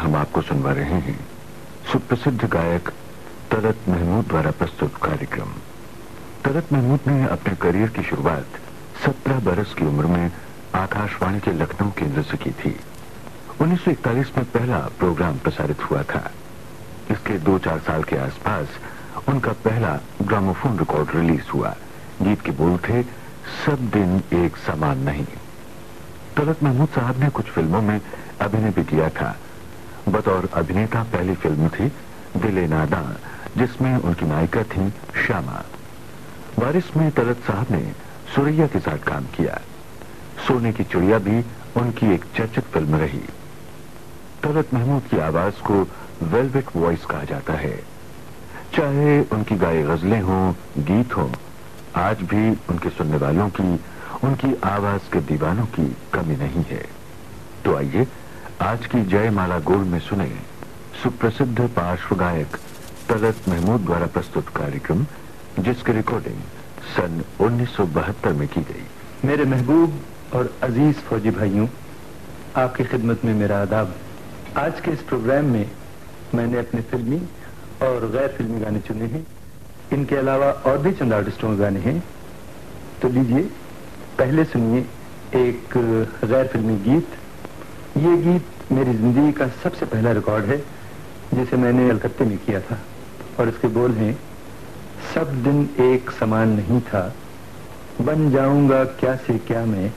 हम आपको सुनवा रहे हैं, सुप्रसिद्ध गायक तरत महमूद द्वारा प्रस्तुत कार्यक्रम। तरत महमूद ने अपने करियर की शुरुआत 17 बरस की उम्र में आकाशवाणी के लखनऊ केंद्र से की थी। 1941 में पहला प्रोग्राम प्रसारित हुआ था। इसके दो चार साल के आसपास उनका पहला ग्रामोफोन रिकॉर्ड रिलीज़ हुआ। गीत के बोल थे, सब दिन एक समान नहीं। तलत महमूद साहब ने कुछ फ़िल्मों में अभिनय भी किया था। बतौर अभिनेता पहली फ़िल्म थी दिले नादा जिसमें उनकी नायिका थी श्यामा। बारिश में तलत साहब ने सुरैया के साथ काम किया। सोने की चिड़िया भी उनकी एक चर्चित फ़िल्म रही। तलत महमूद की आवाज़ को वेलवेट वॉइस कहा जाता है। चाहे उनकी गाये गजलें हों, गीत हों, आज भी उनके सुनने वालों की, उनकी आवाज़ के दीवानों की कमी नहीं है। तो आइए आज की जयमाला गोल्ड में सुने सुप्रसिद्ध पार्श्व गायक तलत महमूद द्वारा प्रस्तुत कार्यक्रम, जिसकी रिकॉर्डिंग सन 1972 में की गई। मेरे महबूब और अज़ीज़ फौजी भाइयों, आपकी खिदमत में मेरा आदाब। आज के इस प्रोग्राम में मैंने अपने फिल्मी और गैर फिल्मी गाने चुने हैं। इनके अलावा और भी चंद आर्टिस्टों के गाने हैं। तो लीजिए, पहले सुनिए एक गैर फिल्मी गीत। ये गीत मेरी ज़िंदगी का सबसे पहला रिकॉर्ड है, जिसे मैंने कलकत्ते में किया था। और इसके बोल हैं, सब दिन एक समान नहीं था, बन जाऊँगा क्या से क्या मैं,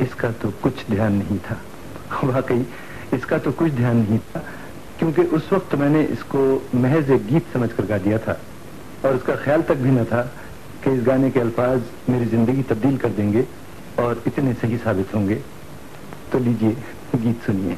इसका तो कुछ ध्यान नहीं था। वाकई, इसका तो कुछ ध्यान नहीं था, क्योंकि उस वक्त मैंने इसको महज एक गीत समझ कर गा दिया था। और उसका ख्याल तक भी न था कि इस गाने के अल्फाज मेरी ज़िंदगी तब्दील कर देंगे और इतने सही साबित होंगे। तो लीजिए गीत सुनिए।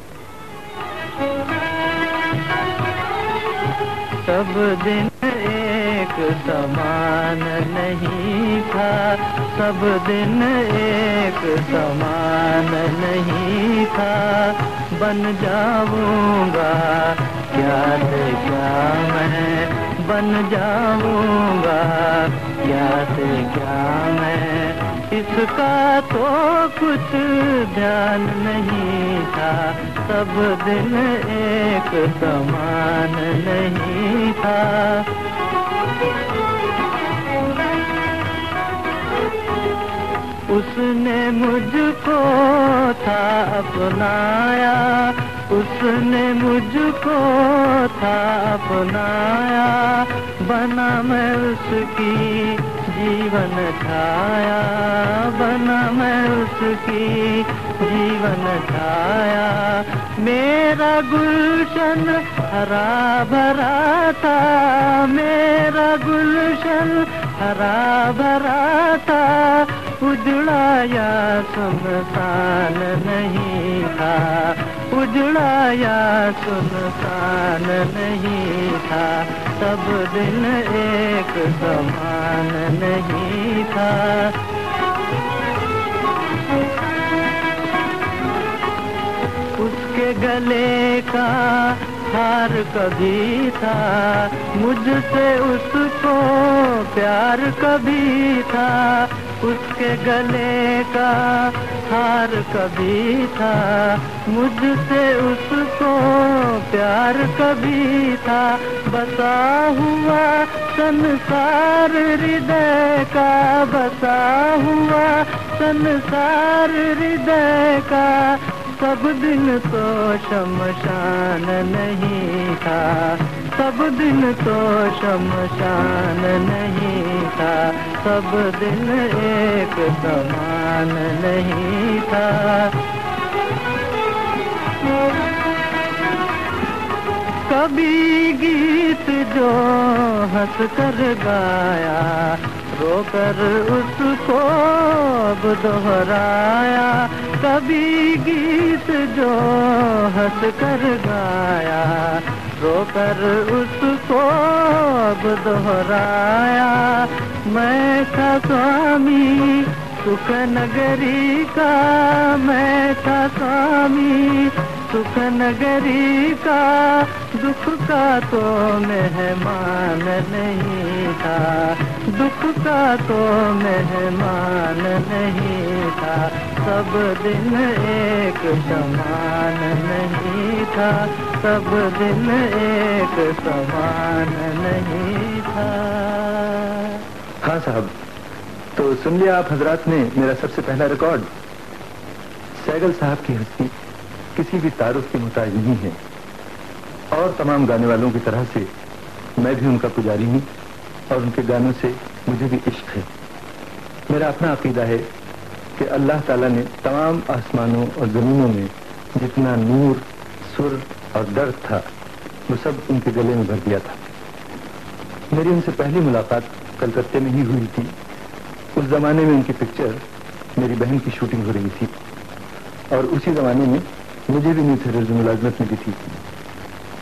सब दिन एक समान नहीं था। सब दिन एक समान नहीं था। बन जाऊँगा क्या से क्या मैं? बन जाऊँगा क्या से क्या मैं? इसका तो कुछ ध्यान नहीं था। सब दिन एक समान नहीं था। उसने मुझको था अपनाया उसने मुझको था अपनाया बना मैं उसकी जीवन छाया, बना मैं उसकी जीवन छाया। मेरा गुलशन हरा भरा था, मेरा गुलशन हरा भरा था। उजड़ाया सुनसान नहीं था, उजड़ाया सुनसान नहीं था। सब दिन एक समान नहीं था। उसके गले का हार कभी था, मुझसे उसको प्यार कभी था। उसके गले का हार कभी था, मुझसे उसको प्यार कभी था। बसा हुआ संसार हृदय का, बसा हुआ संसार हृदय का। सब दिन तो शमशान नहीं था, सब दिन तो शमशान नहीं था। सब दिन एक समान नहीं था। कभी गीत जो हंस कर गाया, रोकर उसको अब दोहराया। कभी गीत जो हंस कर गाया, रोकर उसको अब दोहराया। मैं था स्वामी सुख नगरी का, मैं था स्वामी सुख नगरी का। दुख का तो मेहमान नहीं था, दुख का तो मेहमान नहीं था। सब दिन एक समान नहीं था, सब दिन एक समान नहीं था। हाँ साहब तो सुन लिया आप हजरात ने मेरा सबसे पहला रिकॉर्ड सैगल साहब की हस्ती किसी भी तारुफ की मुताज नहीं है। और तमाम गाने वालों की तरह से मैं भी उनका पुजारी हूँ और उनके गानों से मुझे भी इश्क है। मेरा अपना अकीदा है कि अल्लाह ताला ने तमाम आसमानों और जमीनों में जितना नूर, सुर और दर्द था, वो सब उनके गले में भर दिया था। मेरी उनसे पहली मुलाकात कलकत्ते में ही हुई थी। उस जमाने में उनकी पिक्चर मेरी बहन की शूटिंग हो रही थी। और उसी जमाने में मुझे भी न्यूज़ हेरोज मुलाजमत मिली थी।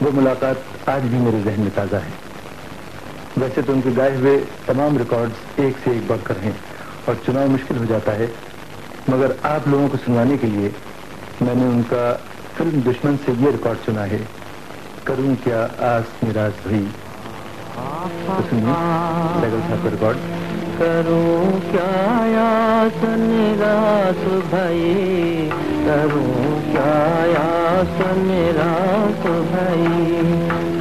वो मुलाकात आज भी मेरे जहन में ताज़ा है। वैसे तो उनके गाए हुए तमाम रिकॉर्ड्स एक से एक बढ़कर हैं और चुनाव मुश्किल हो जाता है। मगर आप लोगों को सुनवाने के लिए मैंने उनका फ़िल्म दुश्मन से ये रिकॉर्ड चुना है, करूँ क्या आस निराश भई। सैगल रिकॉर्ड करूँ क्या यास निराश भई करूँ क्या यास निराश भई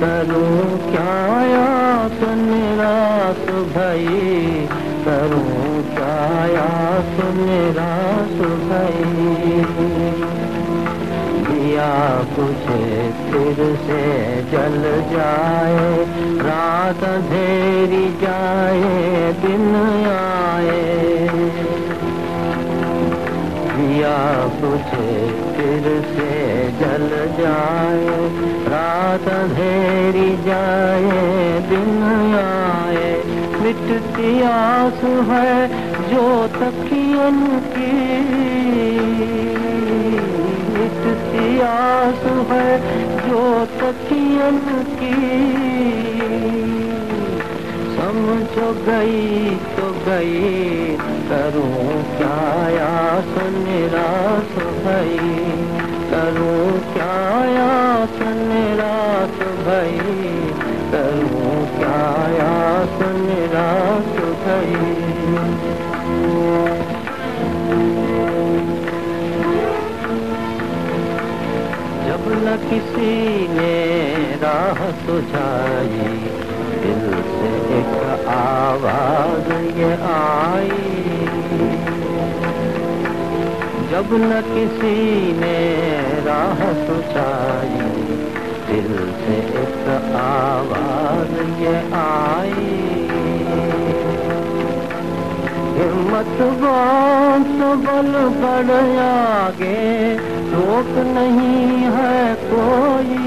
करूँ क्या यास निराश भई करूँ क्या यास निराश भई दिया कुछ फिर से जल जाए, रात अंधेरी जाए, दिन आए। दिया कुछ फिर से जल जाए, रात अंधेरी जाए, दिन आए। मिटती आस है जो तकियन की आस है जो तकियन की। समझो गई तो गई, करूँ क्या आस निराश भई? करूँ क्या आस निराश भई? करूँ किसी ने राह सुझाई, दिल से एक आवाज़ ये आई। जब न किसी ने राह सुझाई, दिल से एक आवाज़ ये आई। हिम्मत बाँध बल बढ़ आगे रोक नहीं है कोई।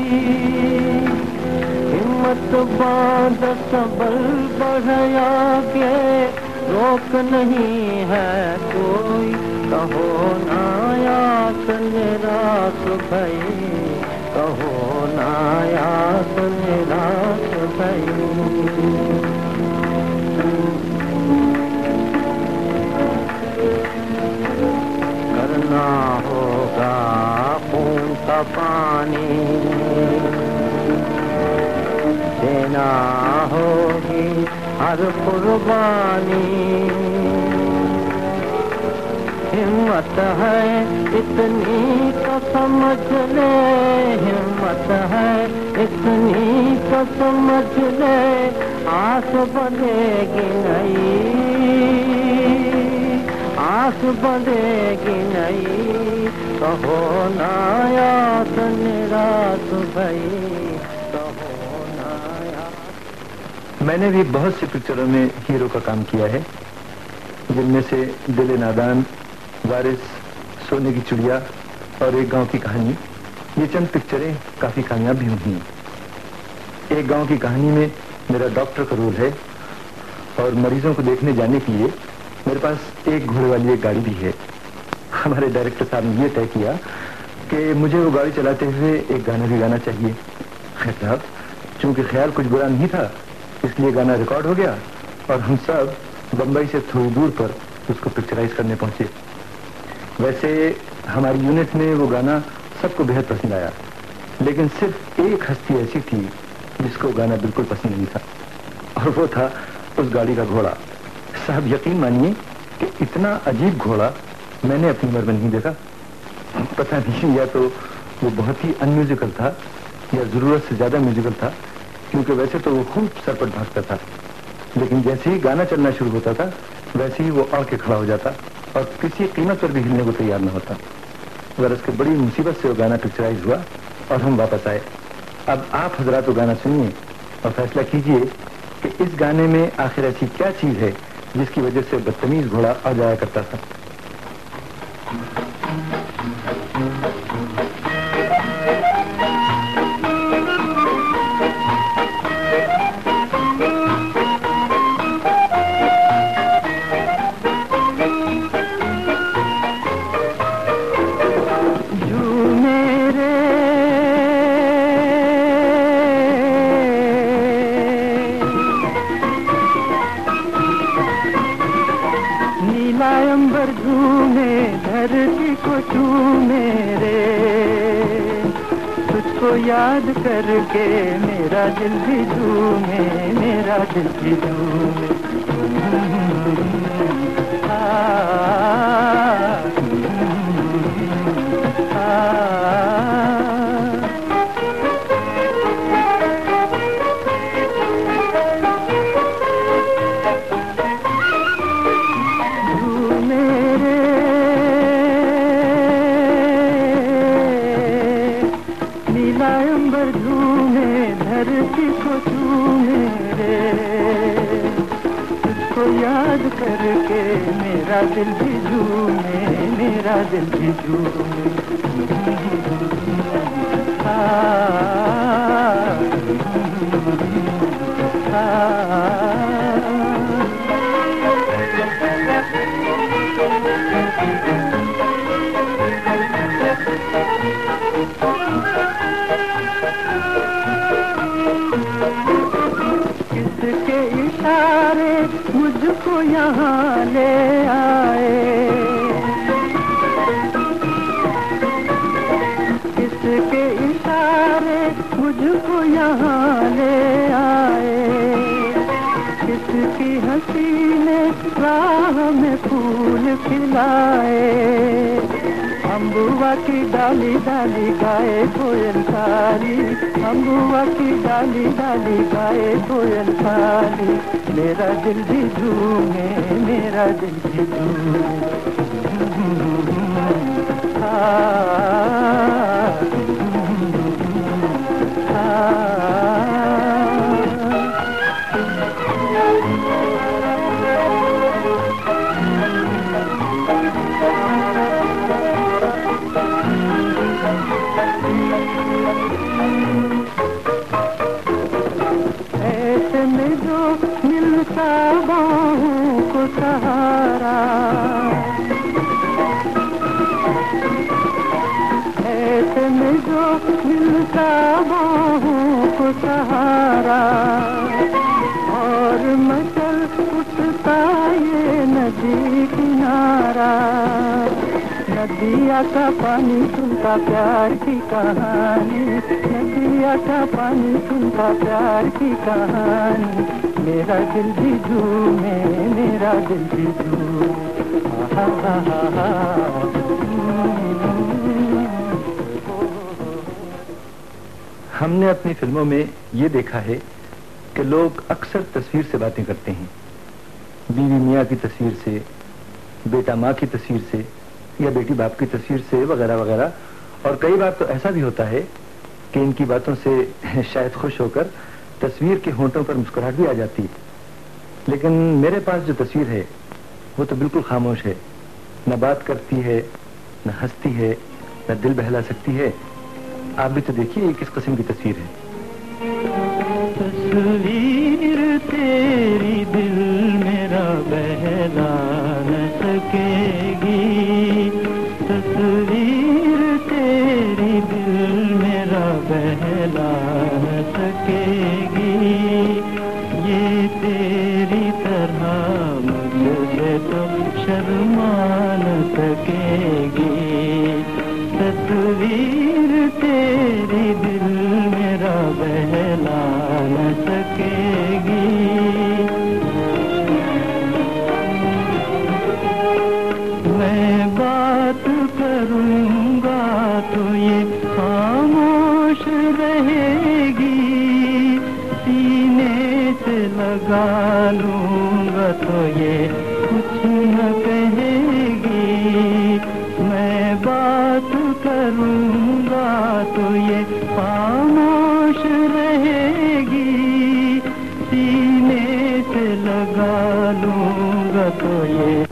हिम्मत बाँध सबल बढ़या आगे रोक नहीं है कोई। कहो नायास निराश भई कहो नायास निराश भई का पानी। देना होगी हर कुर्बानी। हिम्मत है इतनी तो समझ ले, हिम्मत है इतनी तो समझ ले आस बनेगी नहीं आस बनेगी नहीं कहो नायास निराश भई मैंने भी बहुत सी पिक्चरों में हीरो का काम किया है, जिनमें से दिल नादान, वारिस, सोने की चिड़िया और एक गाँव की कहानी। ये चंद पिक्चरें काफ़ी कामयाब भी हुई हैं। एक गाँव की कहानी में मेरा डॉक्टर का रोल है और मरीजों को देखने जाने के लिए मेरे पास एक घोड़े वाली एक गाड़ी भी है। हमारे डायरेक्टर साहब ने यह तय किया कि मुझे वो गाड़ी चलाते हुए एक गाना भी गाना चाहिए। खैर साहब, चूँकि ख्याल कुछ बुरा नहीं था, इसलिए गाना रिकॉर्ड हो गया और हम सब बम्बई से थोड़ी दूर पर उसको पिक्चराइज करने पहुँचे। वैसे हमारी यूनिट में वो गाना सबको बेहद पसंद आया, लेकिन सिर्फ़ एक हस्ती ऐसी थी जिसको गाना बिल्कुल पसंद नहीं था। और वो था उस गाड़ी का घोड़ा। साहब, यकीन मानिए कि इतना अजीब घोड़ा मैंने अपनी उम्र में नहीं देखा। पता नहीं, या तो वो बहुत ही अनम्यूजिकल था, या ज़रूरत से ज़्यादा म्यूजिकल था, क्योंकि वैसे तो वो खूब सरपट भागता था। लेकिन जैसे ही गाना चलना शुरू होता था, वैसे ही वो अड़ के खड़ा हो जाता और किसी कीमत पर भी हिलने को तैयार न होता। अगर उसके बड़ी मुसीबत से वो गाना पिक्चराइज हुआ और हम वापस आए। अब आप हजरात वो गाना सुनिए और फैसला कीजिए कि इस गाने में आखिर ऐसी क्या चीज़ है जिसकी वजह से बदतमीज घोड़ा आ जाया करता था। Thank you. कोयल पाली मेरा दिल भी झूमे मेरा दिल भी झूमे। सहारा नदिया का पानी सुनता प्यार की कहानी। नदिया का पानी सुनता प्यार की कहानी। मेरा दिल भी झूमे, मेरा दिल भी हमने अपनी फ़िल्मों में ये देखा है कि लोग अक्सर तस्वीर से बातें करते हैं। बीवी मियाँ की तस्वीर से, बेटा माँ की तस्वीर से या बेटी बाप की तस्वीर से वगैरह वगैरह। और कई बार तो ऐसा भी होता है कि इनकी बातों से शायद खुश होकर तस्वीर के होंठों पर मुस्कुराहट भी आ जाती। लेकिन मेरे पास जो तस्वीर है, वो तो बिल्कुल खामोश है। न बात करती है, न हंसती है, न दिल बहला सकती है। आप भी तो देखिए किस किस्म की तस्वीर है। तस्वीर सकेगी ये तेरी तरह मुझसे तो शर्मा न सकेगी। तस्वीर तेरी दिल लूँगा तो ये कुछ न कहेगी। मैं बात करूँगा तो ये खामोश रहेगी। सीने से लगा लूँगा तो ये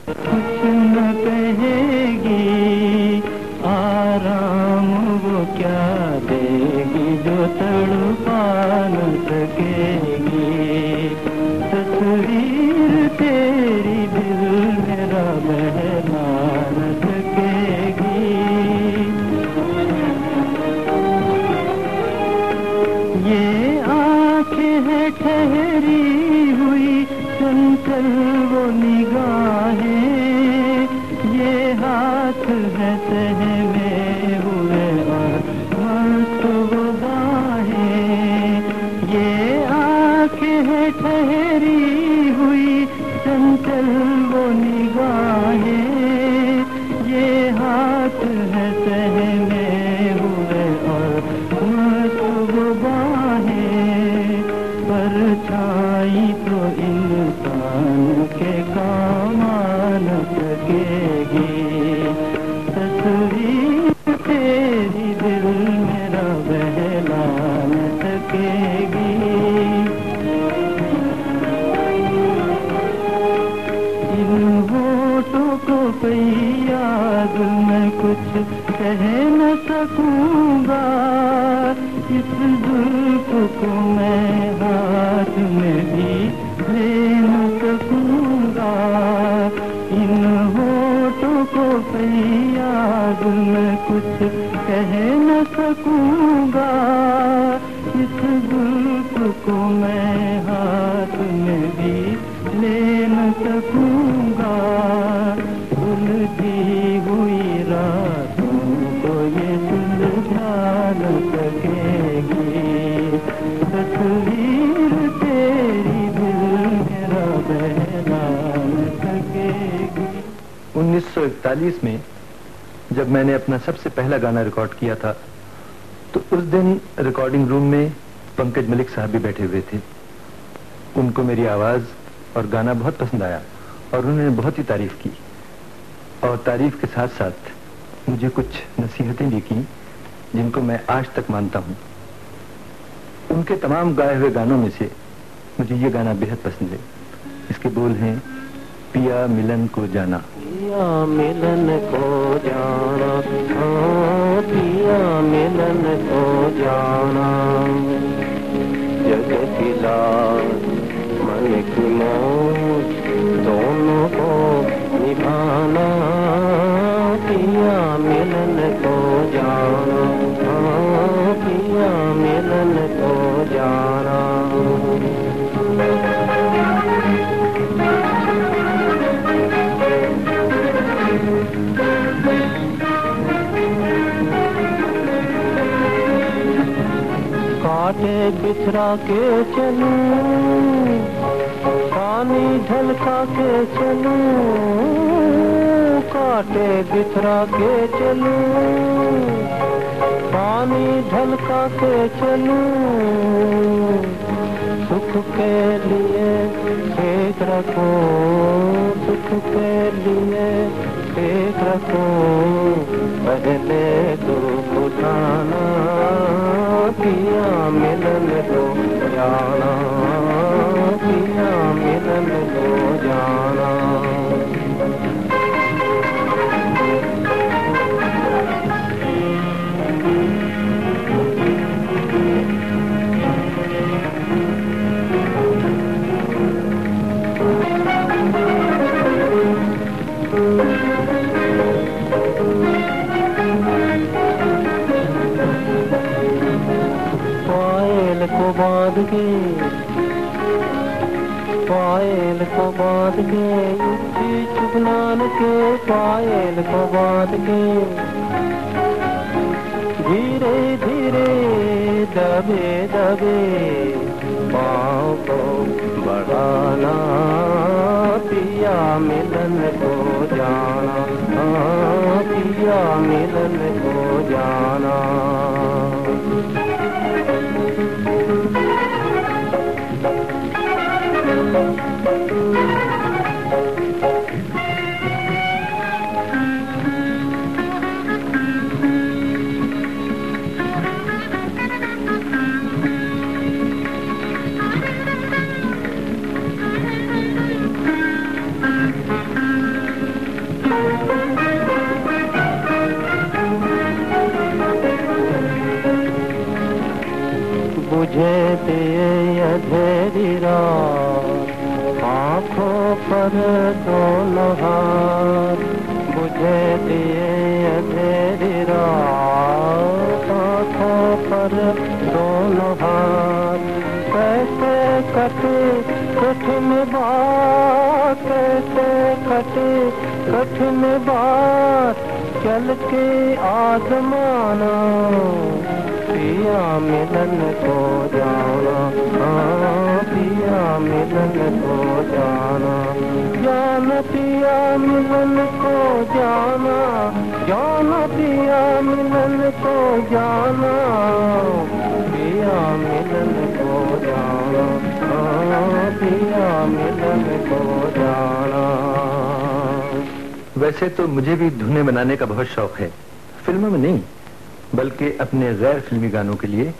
कुछ कह न सकूँगा। इस जुल्फ को मैं हाथ में भी ले न सकूँगा। इन होठों को याद मैं कुछ कह न सकूँगा। इस जुल्फ को मैं 1941 में जब मैंने अपना सबसे पहला गाना रिकॉर्ड किया था तो उस दिन रिकॉर्डिंग रूम में पंकज मलिक साहब भी बैठे हुए थे। उनको मेरी आवाज़ और गाना बहुत पसंद आया और उन्होंने बहुत ही तारीफ़ की। और तारीफ़ के साथ साथ मुझे कुछ नसीहतें भी की, जिनको मैं आज तक मानता हूँ। उनके तमाम गाए हुए गानों में से मुझे ये गाना बेहद पसंद है। इसके बोल हैं, पिया मिलन को जाना। मिलन को पिया मिलन को जाना। जग खिला मन की मौज दोनों को निभाना बिछरा के चलूँ, पानी ढलका के चलूँ, काटे बिछरा के चलूँ, पानी ढलका के चलूँ, सुख के लिए फेंक रखो, सुख के लिए फेंक रखो, पहले दुख उठाना पिया मिलन को जाना पिया मिलन को बुझे दिए अधेरी रात, आँखों पर तो लोहार। बुझे दिए अधेरी रात, आँखों पर तो लोहार। कैसे कटी कठिन बात, कैसे कटी कठिन बात चल के आजमाना, पिया मिलन को जाना हाँ पिया मिलन को जाना, जान पिया मिलन को जाना, जान पिया मिलन को जाना, पिया मिलन को जाना हाँ पिया मिलन को जाना। वैसे तो मुझे भी धुने बनाने का बहुत शौक है। फ़िल्मों में नहीं, बल्कि अपने गैर फिल्मी गानों के लिए,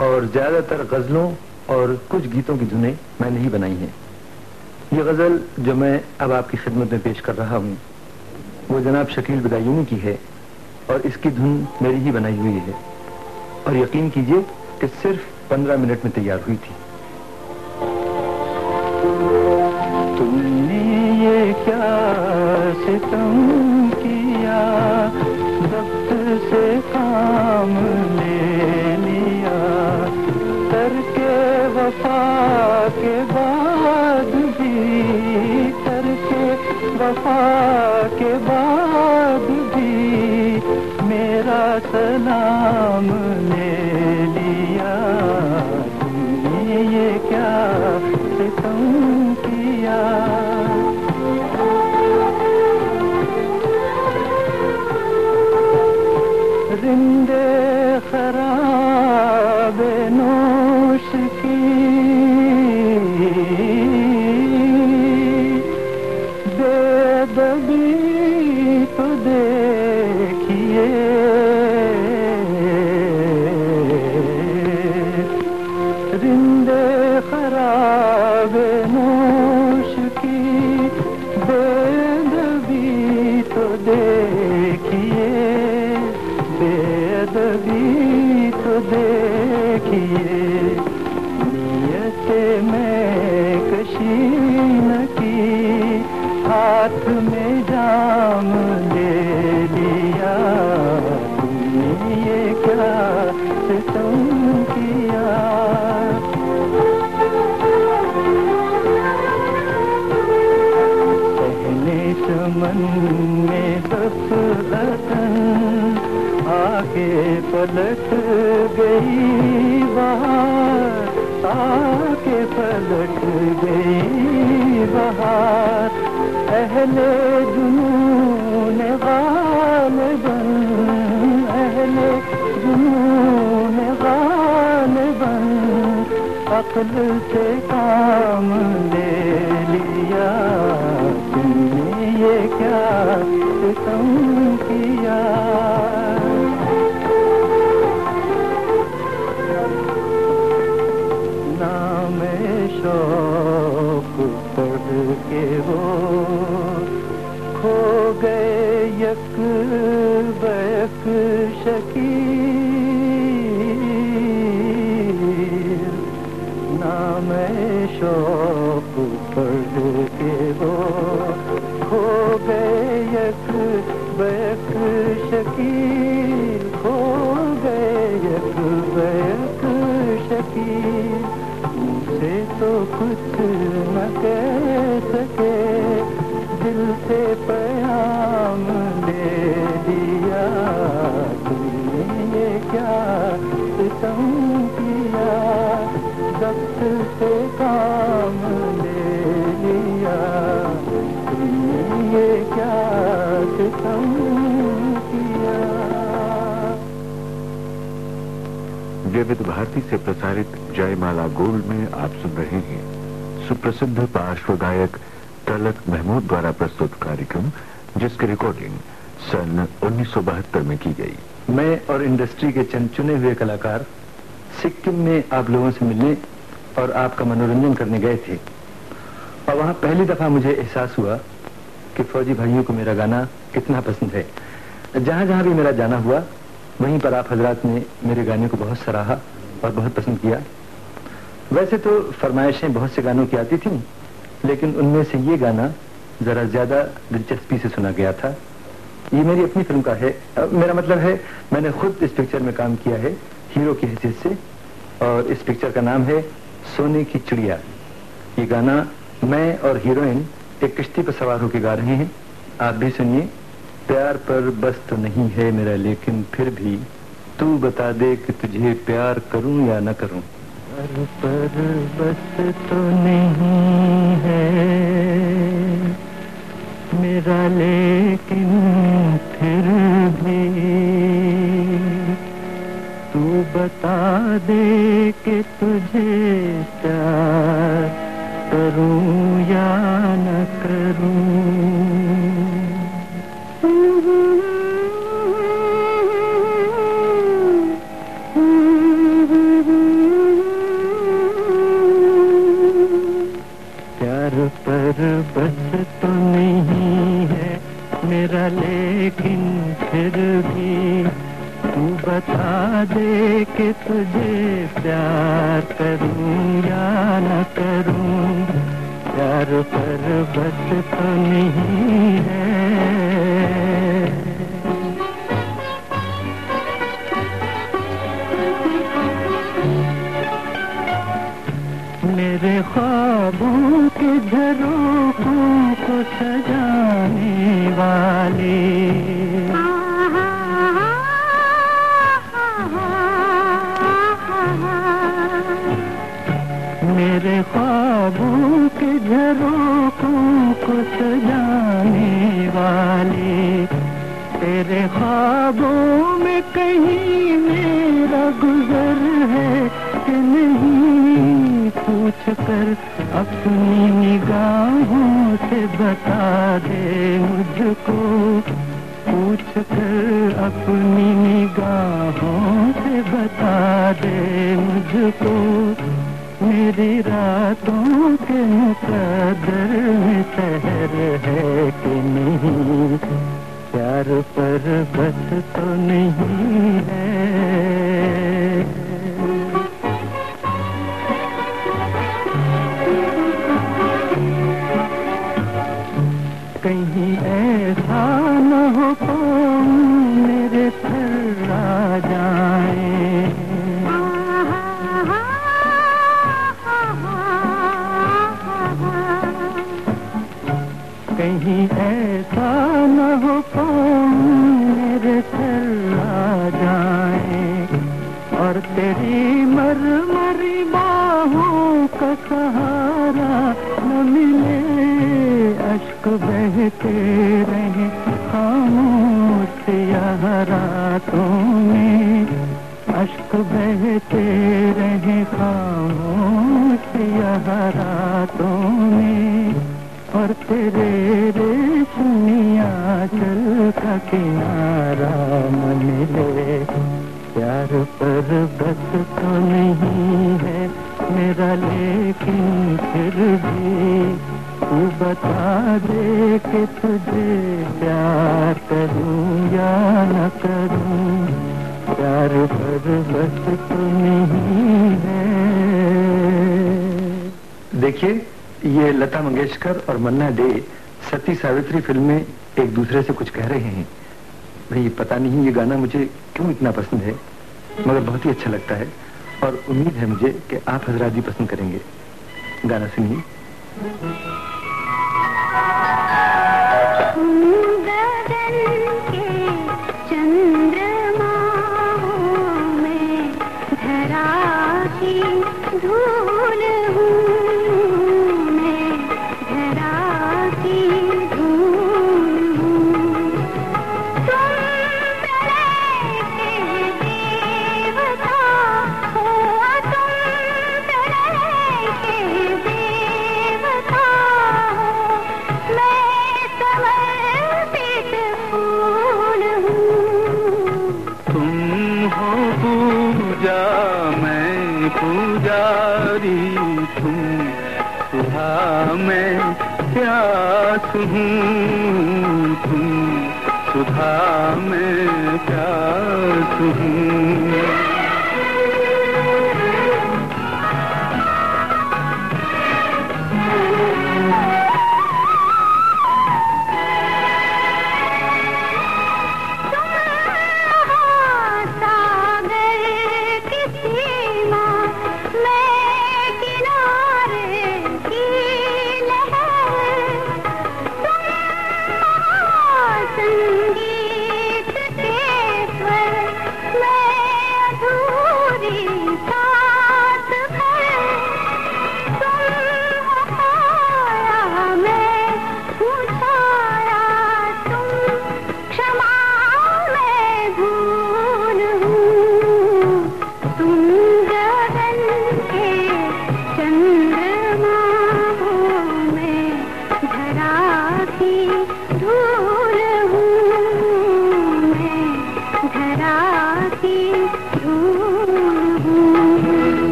और ज़्यादातर गजलों और कुछ गीतों की धुने मैंने ही बनाई हैं। ये गज़ल जो मैं अब आपकी खिदमत में पेश कर रहा हूँ, वो जनाब शकील बदायूनी की है, और इसकी धुन मेरी ही बनाई हुई है। और यकीन कीजिए कि सिर्फ़ पंद्रह मिनट में तैयार हुई थी। तुमने ये क्या सितम किया? वक्त से काम ले लिया। करके वफा के बाद भी करके वफा के बाद भी मेरा सलाम ले in पलट गई बाहर, आके पलट गई बाहर। अहले जुनून गालिबन अहले जुनून गालिबन अक्ल से काम ले लिया, तुमने ये क्या सितम किया? शकीर नाम शौक पर वो। भारती से प्रसारित जयमाला गोल्ड में आप सुन रहे हैं सुप्रसिद्ध पार्श्व गायक तलत महमूद द्वारा प्रस्तुत कार्यक्रम, जिसकी रिकॉर्डिंग सन 1972 में की गई। मैं और इंडस्ट्री के चंद चुने हुए कलाकार सिक्किम में आप लोगों से मिलने और आपका मनोरंजन करने गए थे। और वहाँ पहली दफ़ा मुझे एहसास हुआ कि फौजी भाइयों को मेरा गाना कितना पसंद है। जहाँ जहाँ भी मेरा जाना हुआ, वहीं पर आप हजरात ने मेरे गाने को बहुत सराहा। और बहुत पसंद किया। वैसे तो फरमाइशें बहुत से गानों की आती थी, लेकिन उनमें से ये गाना जरा ज़्यादा दिलचस्पी से सुना गया था। ये मेरी अपनी फ़िल्म का है। मेरा मतलब है, मैंने खुद इस पिक्चर में काम किया है, हीरो की हैसियत से, और इस पिक्चर का नाम है सोने की चिड़िया। ये गाना मैं और हीरोइन एक किश्ती पर सवार होकर गा रहे हैं। आप भी सुनिए, प्यार पर बस तो नहीं है मेरा, लेकिन फिर भी तू बता दे कि तुझे प्यार करूँ या न करूँ? प्यार पर बस तो नहीं है। मेरा लेकिन फिर भी तू बता दे कि तुझे प्यार करूँ या न करूँ। पर बस तो नहीं है, मेरा लेकिन फिर भी। तू बता दे कि तुझे प्यार करूँ या न करूँ, प्यार पर बस तो नहीं है। मेरे ख्वाबों झरोखों को सजाने वाले मेरे ख्वाबों के झरोखों को सजाने वाले। तेरे ख्वाबों में कहीं मेरा गुजर है कि नहीं पूछ कर अपनी निगाहों से बता दे मुझको। पूछ कर अपनी निगाहों से बता दे मुझको। मेरी रातों के मुकदर में शहर है कि नहीं? प्यार पर बस तो नहीं है। खामोश में और तेरे रेशमिया चल का किनारा मिले। प्यार पर बस तो नहीं है, मेरा लेकिन फिर भी तू बता दे कि तुझे प्यार करूँ या न करूँ। प्यार पर बस तो नहीं है देखिए, ये लता मंगेशकर और मन्ना डे सती सावित्री फ़िल्म में एक दूसरे से कुछ कह रहे हैं। भाई पता नहीं, ये गाना मुझे क्यों इतना पसंद है? मगर बहुत ही अच्छा लगता है और उम्मीद है मुझे कि आप हजरात भी पसंद करेंगे। गाना सुनिए। मैं प्यास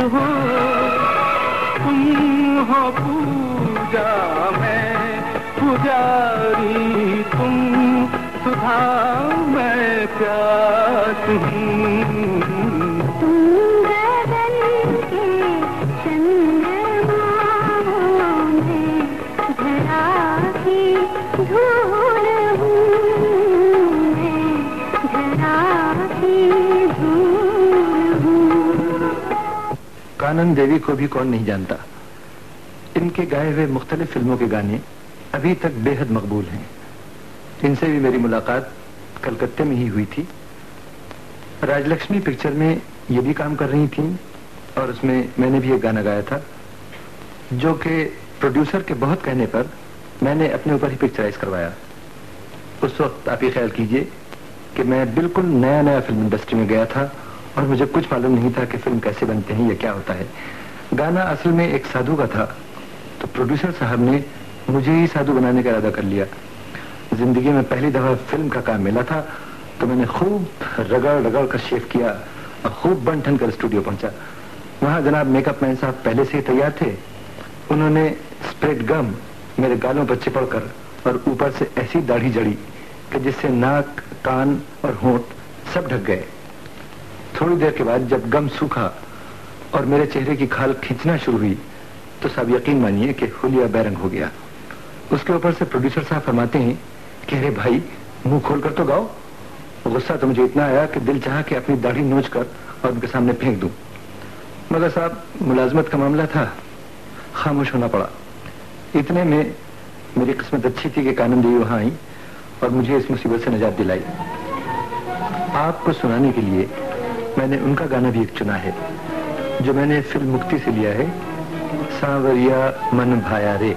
हो तुम हो पूजा मैं पुजारी तुम सुधा मैं प्यास हूँ। कानन देवी को भी कौन नहीं जानता। इनके गाए हुए मुख्तलिफ़ फ़िल्मों के गाने अभी तक बेहद मकबूल हैं। इनसे भी मेरी मुलाकात कलकत्ते में ही हुई थी। राजलक्ष्मी पिक्चर में ये भी काम कर रही थी और उसमें मैंने भी एक गाना गाया था, जो कि प्रोड्यूसर के बहुत कहने पर मैंने अपने ऊपर ही पिक्चराइज करवाया। उस वक्त आप ये ख्याल कीजिए कि मैं बिल्कुल नया नया फ़िल्म इंडस्ट्री में गया था और मुझे कुछ मालूम नहीं था कि फ़िल्म कैसे बनते हैं, या क्या होता है। गाना असल में एक साधु का था तो प्रोड्यूसर साहब ने मुझे ही साधु बनाने का इरादा कर लिया। ज़िंदगी में पहली दफ़ा फ़िल्म का काम मिला था तो मैंने खूब रगड़ रगड़ कर शेव किया और खूब बन ठन कर स्टूडियो पहुँचा। वहाँ जनाब मेकअप मैन साहब पहले से ही तैयार थे। उन्होंने स्प्रेड गम मेरे गालों पर चिपड़ कर और ऊपर से ऐसी दाढ़ी जड़ी कि जिससे नाक, कान और होंठ सब ढक गए। थोड़ी देर के बाद जब गम सूखा और मेरे चेहरे की खाल खींचना शुरू हुई तो साहब यकीन मानिए कि हुलिया बैरंग हो गया। उसके ऊपर से प्रोड्यूसर साहब फरमाते हैं कि, अरे भाई, मुँह खोल कर तो गाओ। गुस्सा तो मुझे इतना आया कि दिल चाहा कि अपनी दाढ़ी नोच कर और उनके सामने फेंक दूँ। मगर साहब, मुलाजमत का मामला था। खामोश होना पड़ा। इतने में मेरी किस्मत अच्छी थी कि कानन देवी वहाँ आई और मुझे इस मुसीबत से निजात दिलाई। आपको सुनाने के लिए मैंने उनका गाना भी एक चुना है, जो मैंने फ़िल्म मुक्ति से लिया है, सावरिया मन भाया रे।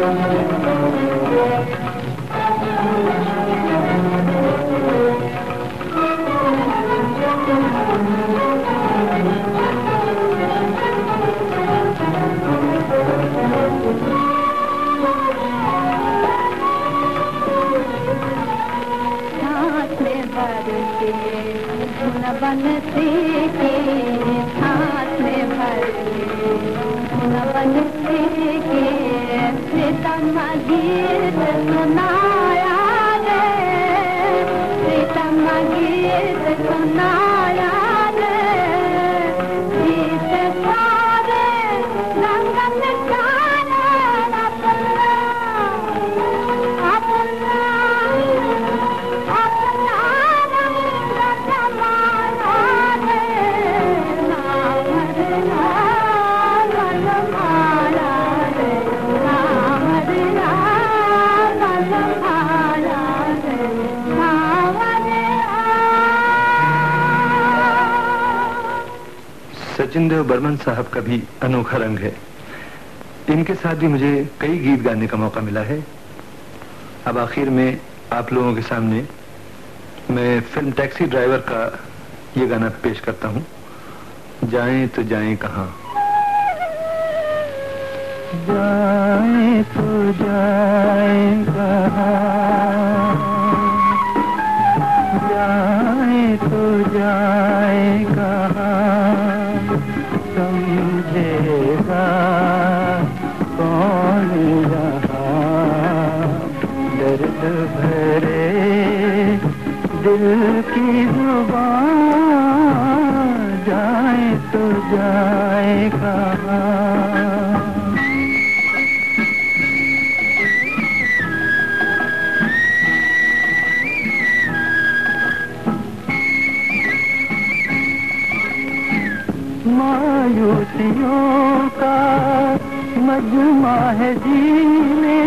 साथ बर्मन साहब का भी अनोखा रंग है। इनके साथ भी मुझे कई गीत गाने का मौका मिला है। अब आखिर में आप लोगों के सामने मैं फ़िल्म टैक्सी ड्राइवर का ये गाना पेश करता हूँ। जाएँ तो जाएँ कहाँ। जाए तो जाए कहाँ। जाए तो जाए दिल की जाए तो जाए कहाँ मायूसियों का मजमा है जीने,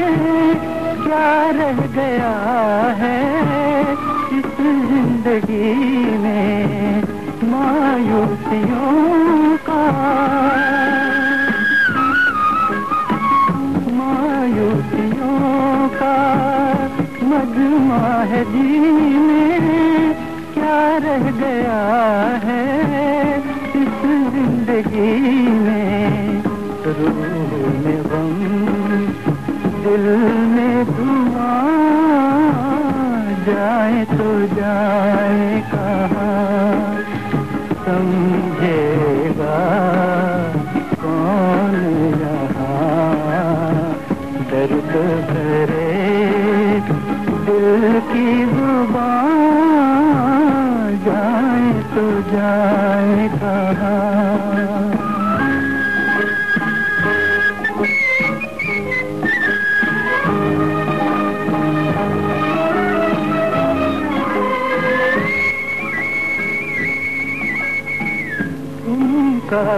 क्या रह गया है? ज़िंदगी में मायूसियों का। मायूसियों का मजमा है जीने। क्या रह गया है इस ज़िंदगी में? रूह में गम, दिल में धुआँ। जाए तो जाए कहाँ? समझेगा कौन यहाँ दर्द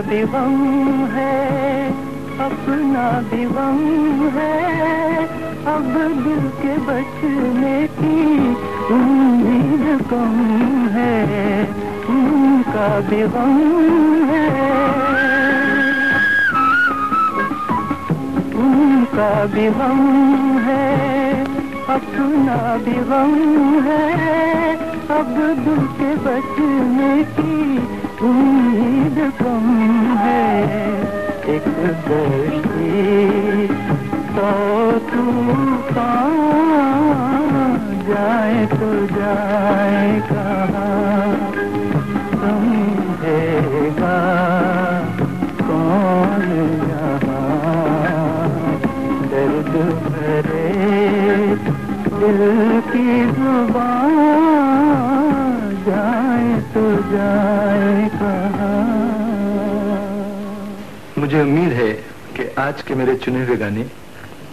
भी गम है, अपना भी है। अब दिल के बचने की उम्मीद कम है, उनका भी है। उनका भी है, अपना भी है। अब दिल के बचने की उम्मीद कम एक दर्शी तो तूफ़ान जाए तो जाए कहाँ समझेगा कौन यहाँ दर्द भरे दिल की ज़ुबान जाए तो जाए मुझे उम्मीद है कि आज के मेरे चुने हुए गाने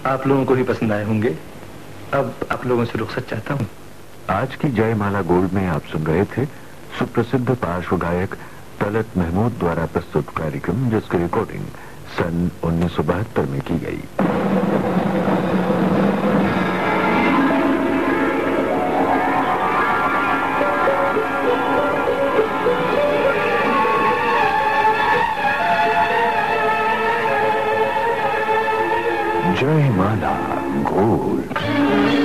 आप लोगों को ही पसंद आए होंगे। अब आप लोगों से रुखसत चाहता हूँ। आज की जयमाला गोल्ड में आप सुन रहे थे सुप्रसिद्ध पार्श्व गायक तलत महमूद द्वारा प्रस्तुत कार्यक्रम, जिसकी रिकॉर्डिंग सन उन्नीस सौ बहत्तर में की गई। जयमाला गोल्ड